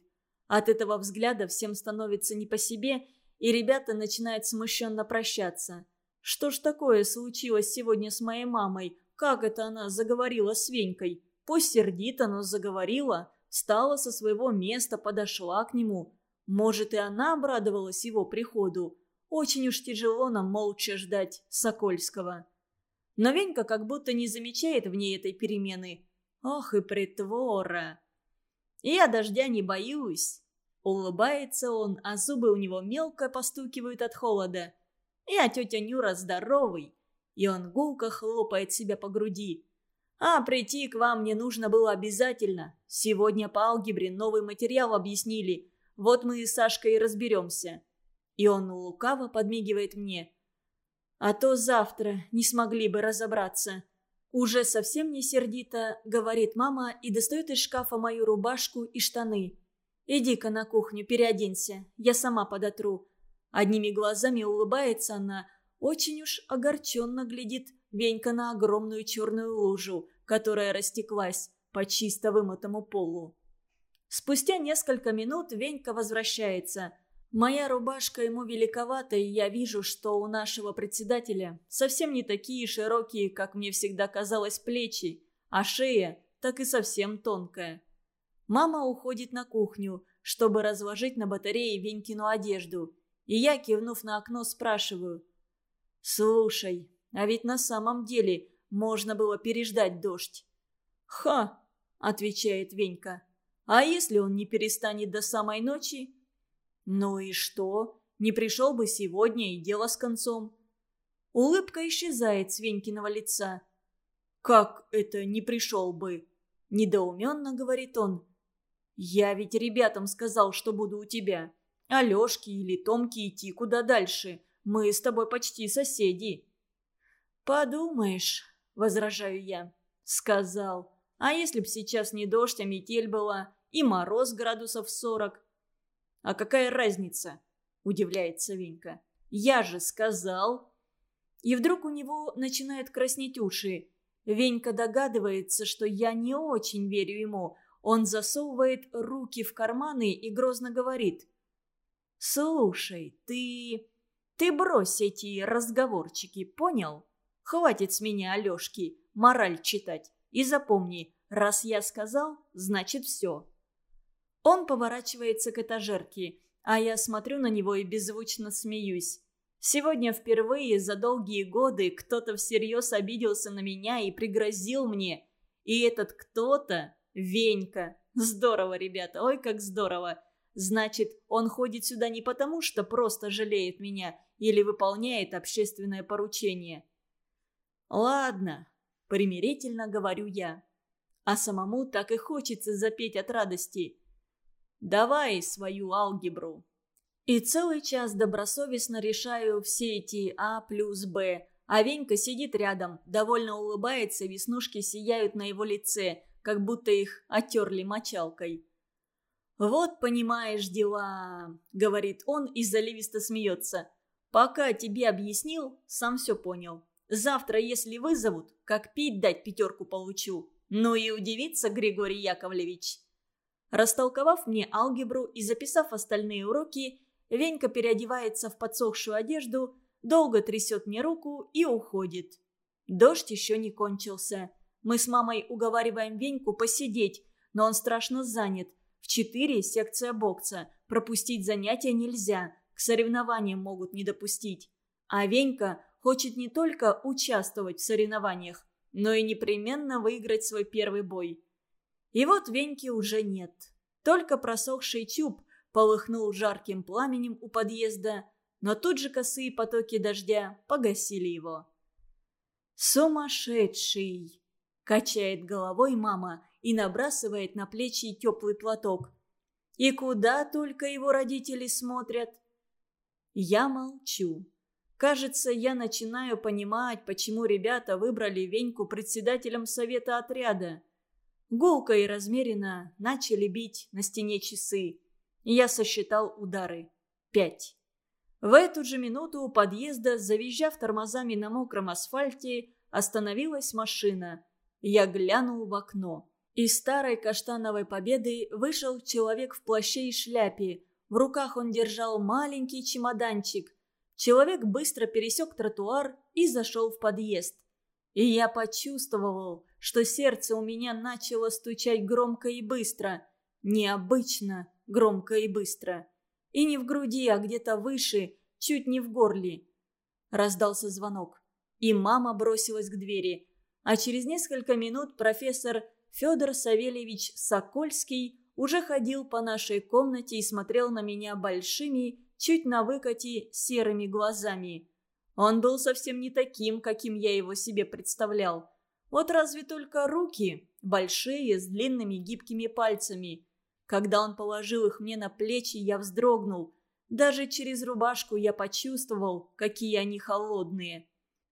От этого взгляда всем становится не по себе, и ребята начинают смущенно прощаться. Что ж такое случилось сегодня с моей мамой? Как это она заговорила с Венькой? Пусть сердито, но заговорила. Встала со своего места, подошла к нему. Может, и она обрадовалась его приходу. Очень уж тяжело нам молча ждать Сокольского. Но Венька как будто не замечает в ней этой перемены. Ох и притвора. Я дождя не боюсь. Улыбается он, а зубы у него мелко постукивают от холода. Я тетя Нюра здоровый. И он гулко хлопает себя по груди. А прийти к вам мне нужно было обязательно. Сегодня по алгебре новый материал объяснили. Вот мы с Сашкой и разберемся. И он лукаво подмигивает мне. А то завтра не смогли бы разобраться. Уже совсем не сердито, говорит мама и достает из шкафа мою рубашку и штаны. Иди-ка на кухню, переоденься, я сама подотру. Одними глазами улыбается она, очень уж огорченно глядит Венька на огромную черную лужу, которая растеклась по чисто вымытому полу. Спустя несколько минут Венька возвращается. Моя рубашка ему великовата, и я вижу, что у нашего председателя совсем не такие широкие, как мне всегда казалось, плечи, а шея так и совсем тонкая. Мама уходит на кухню, чтобы разложить на батарее Венькину одежду – и я, кивнув на окно, спрашиваю. «Слушай, а ведь на самом деле можно было переждать дождь». «Ха!» – отвечает Венька. «А если он не перестанет до самой ночи?» «Ну и что? Не пришел бы сегодня и дело с концом». Улыбка исчезает с Венькиного лица. «Как это не пришел бы?» – недоуменно говорит он. «Я ведь ребятам сказал, что буду у тебя. Алешке или Томке идти куда дальше. Мы с тобой почти соседи». «Подумаешь», — возражаю я. «Сказал. А если б сейчас не дождь, а метель была, и мороз градусов сорок. «А какая разница?» – удивляется Венька. «Я же сказал!» И вдруг у него начинают краснеть уши. Венька догадывается, что я не очень верю ему. Он засовывает руки в карманы и грозно говорит. «Слушай, ты... ты брось эти разговорчики, понял? Хватит с меня, Алешки, мораль читать. И запомни, раз я сказал, значит все». Он поворачивается к этажерке, а я смотрю на него и беззвучно смеюсь. Сегодня впервые за долгие годы кто-то всерьез обиделся на меня и пригрозил мне. И этот кто-то – Венька. Здорово, ребята, ой, как здорово. Значит, он ходит сюда не потому, что просто жалеет меня или выполняет общественное поручение. Ладно, примирительно говорю я. А самому так и хочется запеть от радости. Давай свою алгебру. И целый час добросовестно решаю все эти А плюс Б. А Венька сидит рядом, довольно улыбается, веснушки сияют на его лице, как будто их оттерли мочалкой. «Вот, понимаешь, дела», — говорит он и заливисто смеется. «Пока тебе объяснил, сам все понял. Завтра, если вызовут, как пить дать пятерку получу. Ну и удивится Григорий Яковлевич». Растолковав мне алгебру и записав остальные уроки, Венька переодевается в подсохшую одежду, долго трясет мне руку и уходит. Дождь еще не кончился. Мы с мамой уговариваем Веньку посидеть, но он страшно занят. В четыре секция бокса. Пропустить занятия нельзя. К соревнованиям могут не допустить. А Венька хочет не только участвовать в соревнованиях, но и непременно выиграть свой первый бой. И вот Веньки уже нет. Только просохший тюб – полыхнул жарким пламенем у подъезда, но тут же косые потоки дождя погасили его. «Сумасшедший!» – качает головой мама и набрасывает на плечи теплый платок. «И куда только его родители смотрят?» Я молчу. Кажется, я начинаю понимать, почему ребята выбрали Веньку председателем совета отряда. Гулко и размеренно начали бить на стене часы. Я сосчитал удары. Пять. В эту же минуту у подъезда, завизжав тормозами на мокром асфальте, остановилась машина. Я глянул в окно. Из старой каштановой победы вышел человек в плаще и шляпе. В руках он держал маленький чемоданчик. Человек быстро пересек тротуар и зашел в подъезд. И я почувствовал, что сердце у меня начало стучать громко и быстро. Необычно громко и быстро. И не в груди, а где-то выше, чуть не в горле. Раздался звонок. И мама бросилась к двери. А через несколько минут профессор Федор Савельевич Сокольский уже ходил по нашей комнате и смотрел на меня большими, чуть на выкате серыми глазами. Он был совсем не таким, каким я его себе представлял. Вот разве только руки, большие, с длинными гибкими пальцами. Когда он положил их мне на плечи, я вздрогнул. Даже через рубашку я почувствовал, какие они холодные.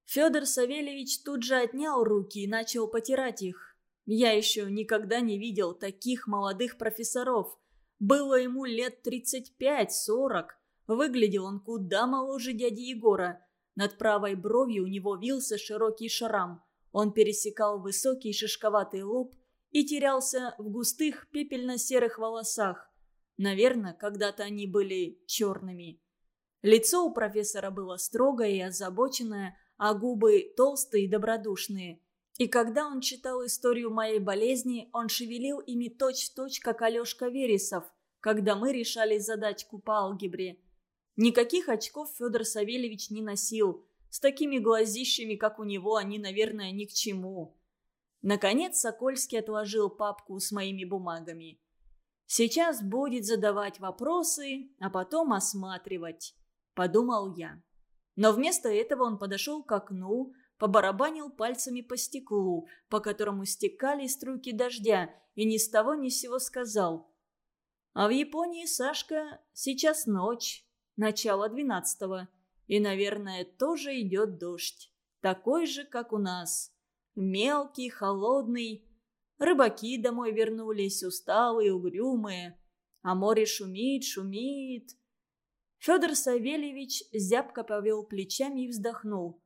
Федор Савельевич тут же отнял руки и начал потирать их. Я еще никогда не видел таких молодых профессоров. Было ему лет 35-40. Выглядел он куда моложе дяди Егора. Над правой бровью у него вился широкий шрам. Он пересекал высокий шишковатый лоб и терялся в густых пепельно-серых волосах. Наверное, когда-то они были черными. Лицо у профессора было строгое и озабоченное, а губы толстые и добродушные. И когда он читал историю моей болезни, он шевелил ими точь-в-точь, -точь, как Алешка Вересов, когда мы решали задачку по алгебре. Никаких очков Федор Савельевич не носил. С такими глазищами, как у него, они, наверное, ни к чему. Наконец Сокольский отложил папку с моими бумагами. «Сейчас будет задавать вопросы, а потом осматривать», – подумал я. Но вместо этого он подошел к окну, побарабанил пальцами по стеклу, по которому стекали струйки дождя, и ни с того ни с сего сказал. «А в Японии, Сашка, сейчас ночь, начало двенадцатого, и, наверное, тоже идет дождь, такой же, как у нас». Мелкий, холодный. Рыбаки домой вернулись, усталые, угрюмые. А море шумит, шумит. Федор Савельевич зябко повел плечами и вздохнул.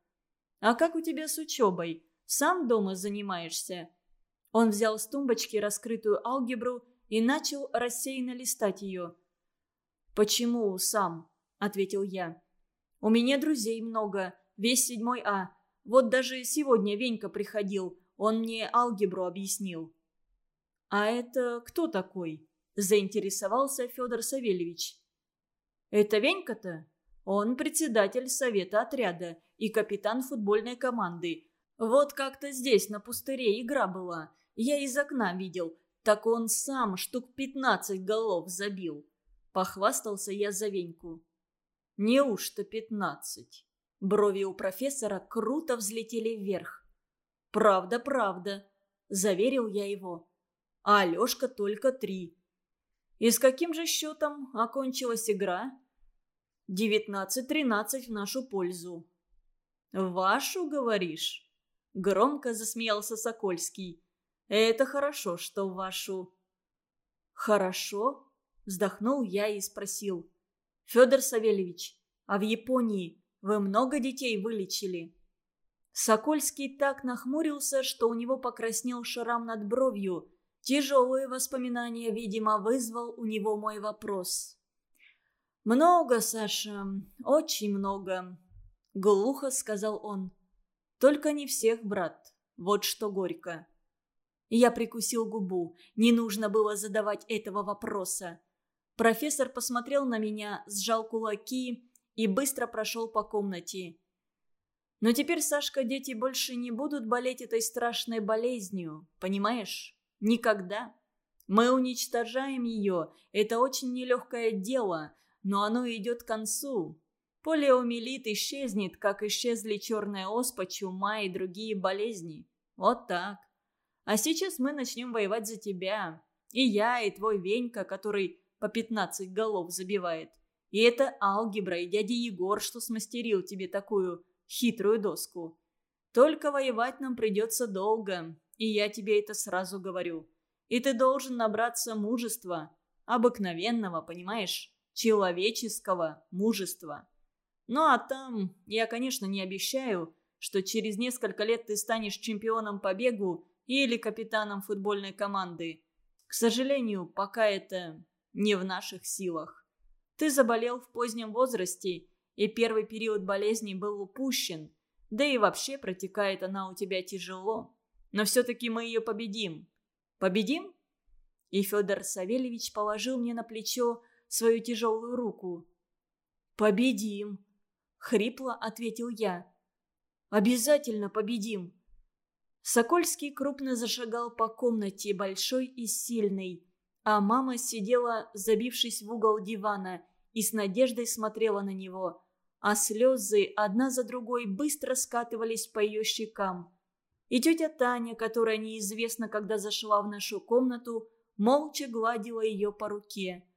«А как у тебя с учебой? Сам дома занимаешься?» Он взял с тумбочки раскрытую алгебру и начал рассеянно листать ее. «Почему сам?» – ответил я. «У меня друзей много, весь седьмой А. Вот даже сегодня Венька приходил, он мне алгебру объяснил». «А это кто такой?» – заинтересовался Федор Савельевич. «Это Венька-то? Он председатель совета отряда и капитан футбольной команды. Вот как-то здесь, на пустыре, игра была. Я из окна видел. Так он сам штук пятнадцать голов забил. Похвастался я за Веньку. Неужто пятнадцать? Брови у профессора круто взлетели вверх. «Правда, правда», – заверил я его. А Алешка только три. И с каким же счетом окончилась игра? Девятнадцать-тринадцать в нашу пользу. «Вашу, говоришь?» Громко засмеялся Сокольский. «Это хорошо, что вашу». «Хорошо?» Вздохнул я и спросил. «Федор Савельевич, а в Японии вы много детей вылечили?» Сокольский так нахмурился, что у него покраснел шрам над бровью. Тяжелые воспоминания, видимо, вызвал у него мой вопрос. «Много, Саша, очень много», — глухо сказал он. «Только не всех, брат. Вот что горько». Я прикусил губу. Не нужно было задавать этого вопроса. Профессор посмотрел на меня, сжал кулаки и быстро прошел по комнате. Но теперь, Сашка, дети больше не будут болеть этой страшной болезнью, понимаешь? Никогда. Мы уничтожаем ее, это очень нелегкое дело, но оно идет к концу. Полиомиелит исчезнет, как исчезли черная оспа, чума и другие болезни. Вот так. А сейчас мы начнем воевать за тебя. И я, и твой Венька, который по 15 голов забивает. И это алгебра и дядя Егор, что смастерил тебе такую хитрую доску. Только воевать нам придется долго, и я тебе это сразу говорю. И ты должен набраться мужества, обыкновенного, понимаешь, человеческого мужества. Ну а там, я, конечно, не обещаю, что через несколько лет ты станешь чемпионом по бегу или капитаном футбольной команды. К сожалению, пока это не в наших силах. Ты заболел в позднем возрасте, и первый период болезни был упущен. Да и вообще протекает она у тебя тяжело. Но все-таки мы ее победим. Победим?» И Федор Савельевич положил мне на плечо свою тяжелую руку. «Победим!» — хрипло ответил я. «Обязательно победим!» Сокольский крупно зашагал по комнате, большой и сильный а мама сидела, забившись в угол дивана, и с надеждой смотрела на него, а слезы одна за другой быстро скатывались по ее щекам. И тетя Таня, которая неизвестно, когда зашла в нашу комнату, молча гладила ее по руке.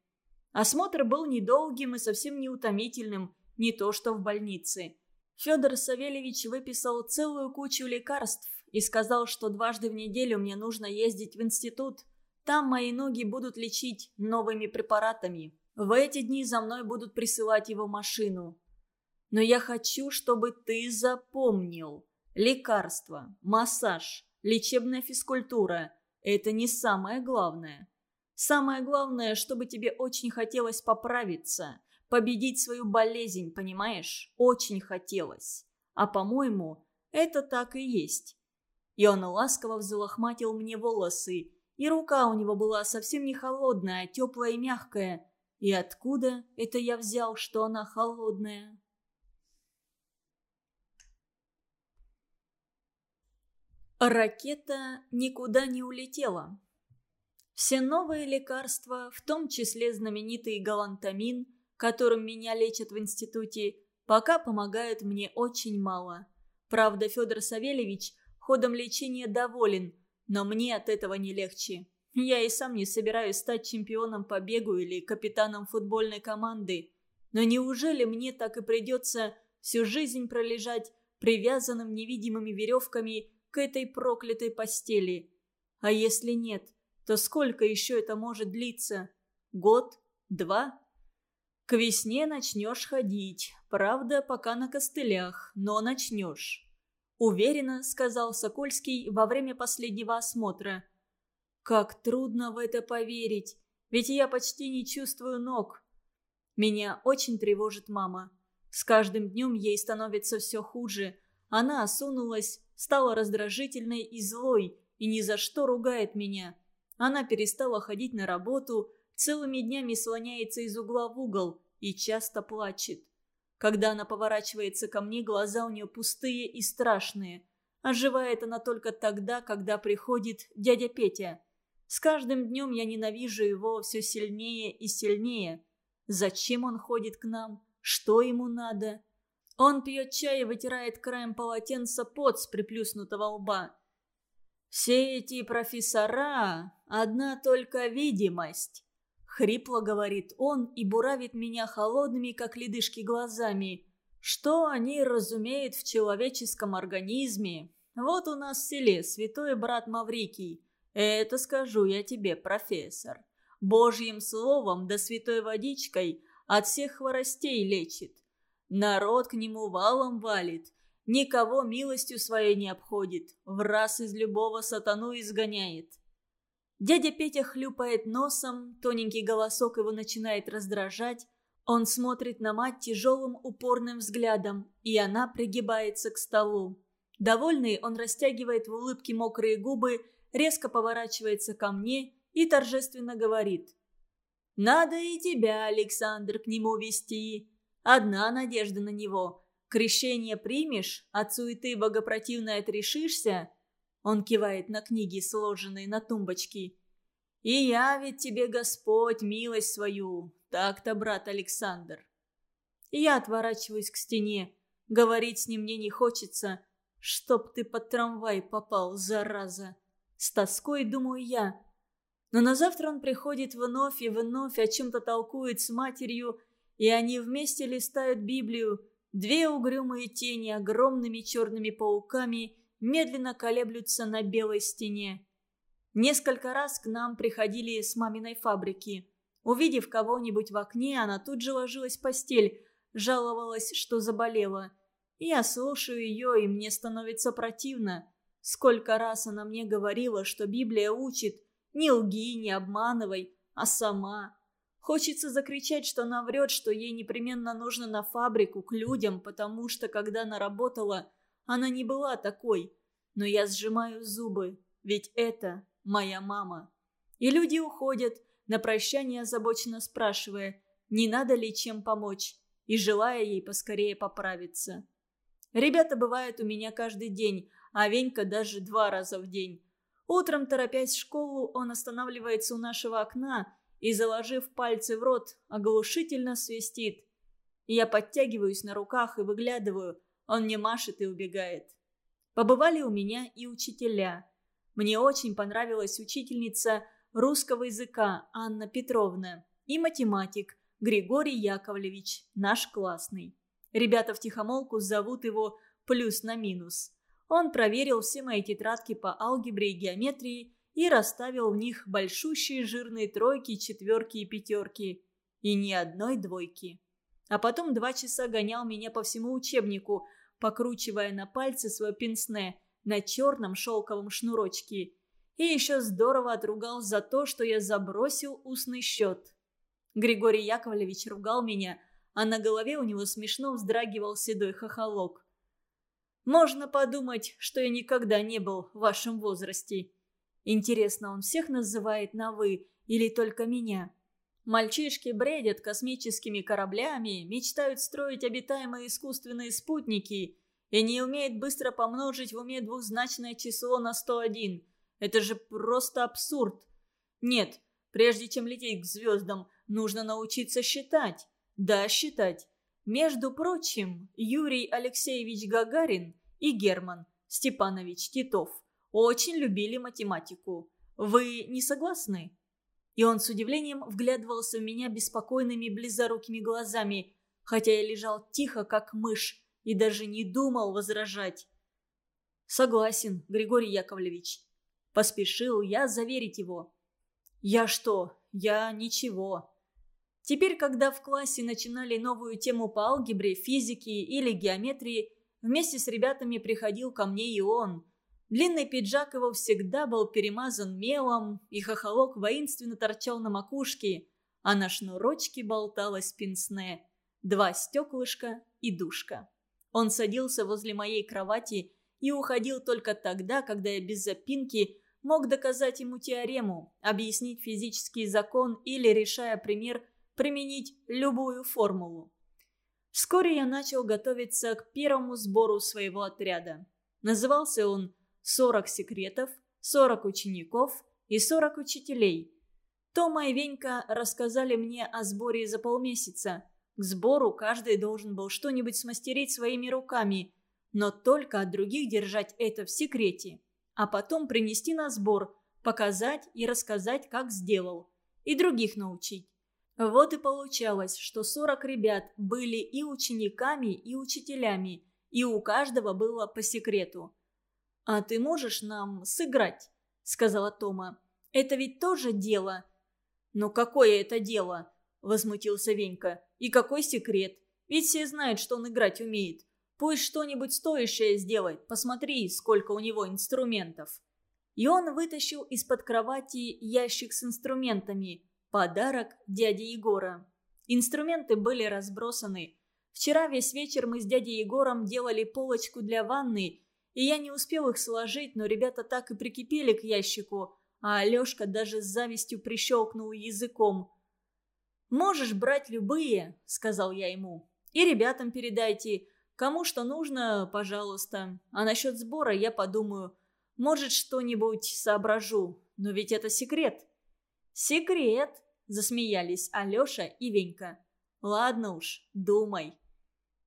Осмотр был недолгим и совсем неутомительным, не то что в больнице. Федор Савельевич выписал целую кучу лекарств и сказал, что дважды в неделю мне нужно ездить в институт – там мои ноги будут лечить новыми препаратами. В эти дни за мной будут присылать его машину. Но я хочу, чтобы ты запомнил. Лекарства, массаж, лечебная физкультура – это не самое главное. Самое главное, чтобы тебе очень хотелось поправиться, победить свою болезнь, понимаешь? Очень хотелось. А по-моему, это так и есть. И он ласково взлохматил мне волосы и рука у него была совсем не холодная, а теплая и мягкая. И откуда это я взял, что она холодная? Ракета никуда не улетела. Все новые лекарства, в том числе знаменитый галантамин, которым меня лечат в институте, пока помогают мне очень мало. Правда, Федор Савельевич ходом лечения доволен – но мне от этого не легче. Я и сам не собираюсь стать чемпионом по бегу или капитаном футбольной команды. Но неужели мне так и придется всю жизнь пролежать привязанным невидимыми веревками к этой проклятой постели? А если нет, то сколько еще это может длиться? Год? Два? К весне начнешь ходить. Правда, пока на костылях, но начнешь. Уверенно, сказал Сокольский во время последнего осмотра. Как трудно в это поверить, ведь я почти не чувствую ног. Меня очень тревожит мама. С каждым днем ей становится все хуже. Она осунулась, стала раздражительной и злой, и ни за что ругает меня. Она перестала ходить на работу, целыми днями слоняется из угла в угол и часто плачет. Когда она поворачивается ко мне, глаза у нее пустые и страшные. Оживает она только тогда, когда приходит дядя Петя. С каждым днем я ненавижу его все сильнее и сильнее. Зачем он ходит к нам? Что ему надо? Он пьет чай и вытирает краем полотенца пот с приплюснутого лба. «Все эти профессора – одна только видимость», – хрипло говорит он и буравит меня холодными, как ледышки, глазами. «Что они разумеют в человеческом организме? Вот у нас в селе святой брат Маврикий. Это скажу я тебе, профессор. Божьим словом да святой водичкой от всех хворостей лечит. Народ к нему валом валит, никого милостью своей не обходит, в раз из любого сатану изгоняет. Дядя Петя хлюпает носом, тоненький голосок его начинает раздражать. Он смотрит на мать тяжелым упорным взглядом, и она пригибается к столу. Довольный, он растягивает в улыбке мокрые губы, резко поворачивается ко мне и торжественно говорит. Надо и тебя, Александр, к нему вести. Одна надежда на него. Крещение примешь, от суеты богопротивной отрешишься?» Он кивает на книги, сложенные на тумбочке. «И я ведь тебе, Господь, милость свою. Так-то, брат Александр». Я отворачиваюсь к стене. Говорить с ним мне не хочется. Чтоб ты под трамвай попал, зараза. С тоской думаю я. Но на завтра он приходит вновь и вновь о чем-то толкует с матерью, и они вместе листают Библию. Две угрюмые тени огромными черными пауками медленно колеблются на белой стене. Несколько раз к нам приходили с маминой фабрики. Увидев кого-нибудь в окне, она тут же ложилась в постель, жаловалась, что заболела. Я слушаю ее, и мне становится противно. Сколько раз она мне говорила, что Библия учит – не лги, не обманывай, а сама. Хочется закричать, что она врет, что ей непременно нужно на фабрику, к людям, потому что, когда она работала, она не была такой. Но я сжимаю зубы, ведь это моя мама. И люди уходят, на прощание озабоченно спрашивая, не надо ли чем помочь, и желая ей поскорее поправиться. Ребята бывают у меня каждый день, а Венька даже два раза в день. Утром, торопясь в школу, он останавливается у нашего окна и, заложив пальцы в рот, оглушительно свистит. Я подтягиваюсь на руках и выглядываю. Он мне машет и убегает. Побывали у меня и учителя. Мне очень понравилась учительница русского языка Анна Петровна и математик Григорий Яковлевич, наш классный. Ребята в тихомолку зовут его «плюс на минус». Он проверил все мои тетрадки по алгебре и геометрии и расставил в них большущие жирные тройки, четверки и пятерки. И ни одной двойки. А потом два часа гонял меня по всему учебнику, покручивая на пальце свое пенсне на черном шелковом шнурочке. И еще здорово отругал за то, что я забросил устный счет. Григорий Яковлевич ругал меня, а на голове у него смешно вздрагивал седой хохолок. Можно подумать, что я никогда не был в вашем возрасте. Интересно, он всех называет на «вы» или только меня? Мальчишки бредят космическими кораблями, мечтают строить обитаемые искусственные спутники и не умеют быстро помножить в уме двухзначное число на 101. Это же просто абсурд. Нет, прежде чем лететь к звездам, нужно научиться считать. Да, считать. Между прочим, Юрий Алексеевич Гагарин и Герман Степанович Титов очень любили математику. Вы не согласны?» И он с удивлением вглядывался в меня беспокойными близорукими глазами, хотя я лежал тихо, как мышь, и даже не думал возражать. «Согласен, Григорий Яковлевич». Поспешил я заверить его. «Я что? Я ничего». Теперь, когда в классе начинали новую тему по алгебре, физике или геометрии, вместе с ребятами приходил ко мне и он. Длинный пиджак его всегда был перемазан мелом, и хохолок воинственно торчал на макушке, а на шнурочке болталась пенсне, два стеклышка и душка. Он садился возле моей кровати и уходил только тогда, когда я без запинки мог доказать ему теорему, объяснить физический закон или, решая пример, применить любую формулу. Вскоре я начал готовиться к первому сбору своего отряда. Назывался он «40 секретов», «40 учеников» и «40 учителей». Тома и Венька рассказали мне о сборе за полмесяца. К сбору каждый должен был что-нибудь смастерить своими руками, но только от других держать это в секрете, а потом принести на сбор, показать и рассказать, как сделал, и других научить. Вот и получалось, что 40 ребят были и учениками, и учителями, и у каждого было по секрету. «А ты можешь нам сыграть?» – сказала Тома. «Это ведь тоже дело». «Но какое это дело?» – возмутился Венька. «И какой секрет? Ведь все знают, что он играть умеет. Пусть что-нибудь стоящее сделает. Посмотри, сколько у него инструментов». И он вытащил из-под кровати ящик с инструментами – Подарок дяди Егора. Инструменты были разбросаны. Вчера весь вечер мы с дядей Егором делали полочку для ванны, и я не успел их сложить, но ребята так и прикипели к ящику, а Алешка даже с завистью прищелкнул языком. «Можешь брать любые», — сказал я ему. «И ребятам передайте. Кому что нужно, пожалуйста. А насчет сбора я подумаю. Может, что-нибудь соображу. Но ведь это секрет». «Секрет!» – засмеялись Алеша и Венька. «Ладно уж, думай».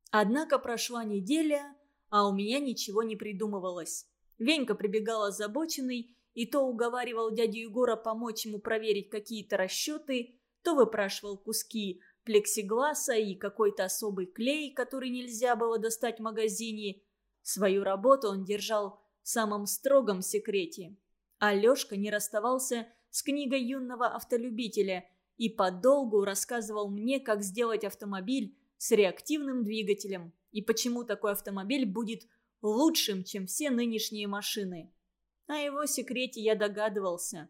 Однако прошла неделя, а у меня ничего не придумывалось. Венька прибегал озабоченный и то уговаривал дядю Егора помочь ему проверить какие-то расчеты, то выпрашивал куски плексигласа и какой-то особый клей, который нельзя было достать в магазине. Свою работу он держал в самом строгом секрете. Алешка не расставался с книгой юного автолюбителя и подолгу рассказывал мне, как сделать автомобиль с реактивным двигателем и почему такой автомобиль будет лучшим, чем все нынешние машины. О его секрете я догадывался.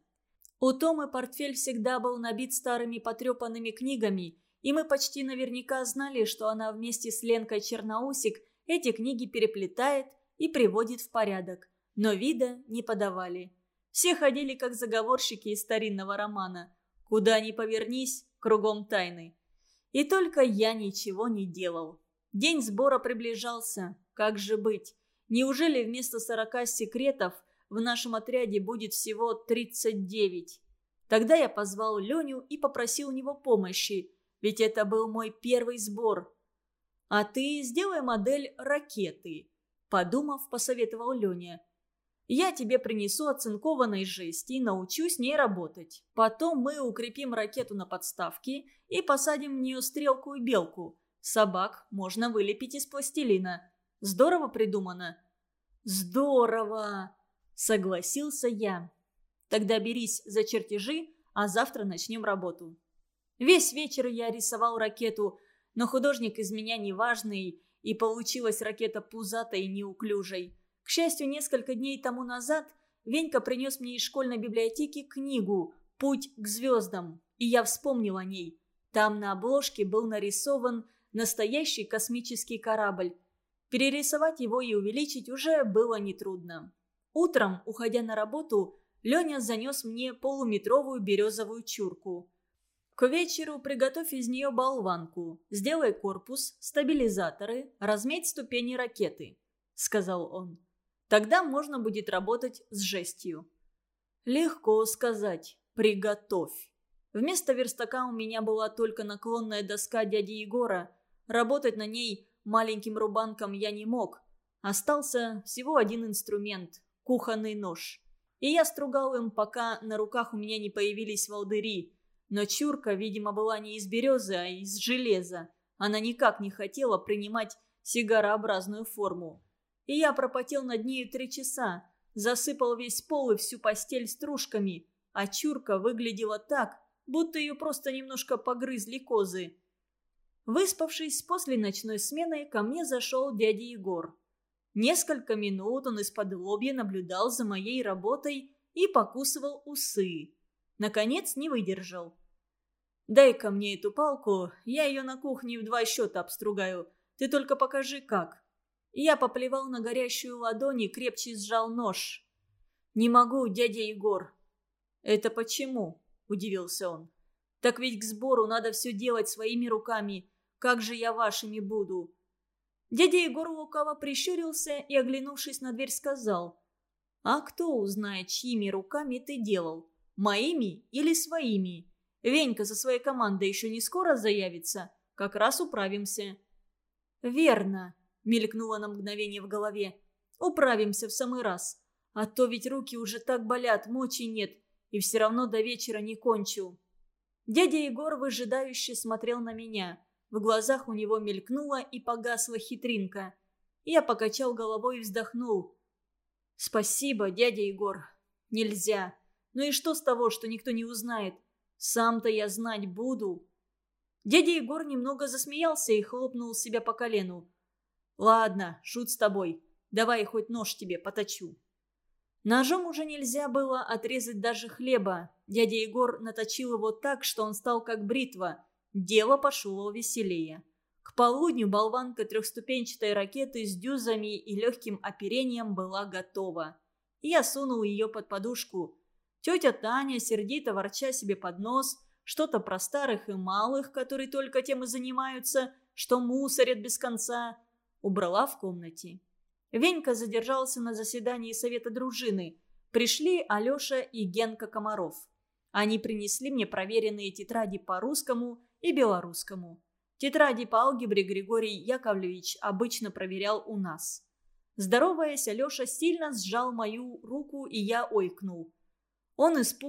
У Томы портфель всегда был набит старыми потрепанными книгами, и мы почти наверняка знали, что она вместе с Ленкой Черноусик эти книги переплетает и приводит в порядок, но вида не подавали. Все ходили как заговорщики из старинного романа. Куда ни повернись, кругом тайны. И только я ничего не делал. День сбора приближался. Как же быть? Неужели вместо сорока секретов в нашем отряде будет всего 39? Тогда я позвал Леню и попросил у него помощи, ведь это был мой первый сбор. «А ты сделай модель ракеты», – подумав, посоветовал Леня. Я тебе принесу оцинкованной жести и научу с ней работать. Потом мы укрепим ракету на подставке и посадим в нее стрелку и белку. Собак можно вылепить из пластилина. Здорово придумано?» «Здорово!» – согласился я. «Тогда берись за чертежи, а завтра начнем работу». Весь вечер я рисовал ракету, но художник из меня неважный, и получилась ракета пузатой и неуклюжей. К счастью, несколько дней тому назад Венька принес мне из школьной библиотеки книгу «Путь к звездам», и я вспомнил о ней. Там на обложке был нарисован настоящий космический корабль. Перерисовать его и увеличить уже было нетрудно. Утром, уходя на работу, Леня занес мне полуметровую березовую чурку. К вечеру приготовь из нее болванку, сделай корпус, стабилизаторы, разметь ступени ракеты, сказал он. Тогда можно будет работать с жестью. Легко сказать «приготовь». Вместо верстака у меня была только наклонная доска дяди Егора. Работать на ней маленьким рубанком я не мог. Остался всего один инструмент – кухонный нож. И я стругал им, пока на руках у меня не появились волдыри. Но чурка, видимо, была не из березы, а из железа. Она никак не хотела принимать сигарообразную форму и я пропотел над нею три часа. засыпал весь пол и всю постель стружками, а чурка выглядела так, будто ее просто немножко погрызли козы. Выспавшись после ночной смены, ко мне зашел дядя Егор. Несколько минут он из-под лобья наблюдал за моей работой и покусывал усы. Наконец не выдержал. «Дай-ка мне эту палку, я ее на кухне в два счета обстругаю. Ты только покажи, как». Я поплевал на горящую ладонь и крепче сжал нож. «Не могу, дядя Егор». «Это почему?» – удивился он. «Так ведь к сбору надо все делать своими руками. Как же я вашими буду?» Дядя Егор лукаво прищурился и, оглянувшись на дверь, сказал. «А кто узнает, чьими руками ты делал? Моими или своими? Венька со своей командой еще не скоро заявится. Как раз управимся». «Верно», — мелькнуло на мгновение в голове. «Управимся в самый раз. А то ведь руки уже так болят, мочи нет, и все равно до вечера не кончу». Дядя Егор выжидающе смотрел на меня. В глазах у него мелькнула и погасла хитринка. Я покачал головой и вздохнул. «Спасибо, дядя Егор. Нельзя. Ну и что с того, что никто не узнает? Сам-то я знать буду». Дядя Егор немного засмеялся и хлопнул себя по колену. «Ладно, шут с тобой. Давай хоть нож тебе поточу». Ножом уже нельзя было отрезать даже хлеба. Дядя Егор наточил его так, что он стал как бритва. Дело пошло веселее. К полудню болванка трехступенчатой ракеты с дюзами и легким оперением была готова. Я сунул ее под подушку. Тетя Таня, сердито ворча себе под нос, что-то про старых и малых, которые только тем и занимаются, что мусорят без конца, убрала в комнате. Венька задержался на заседании совета дружины. Пришли Алеша и Генка Комаров. Они принесли мне проверенные тетради по русскому и белорусскому. Тетради по алгебре Григорий Яковлевич обычно проверял у нас. Здороваясь, Алеша сильно сжал мою руку, и я ойкнул. Он испуганно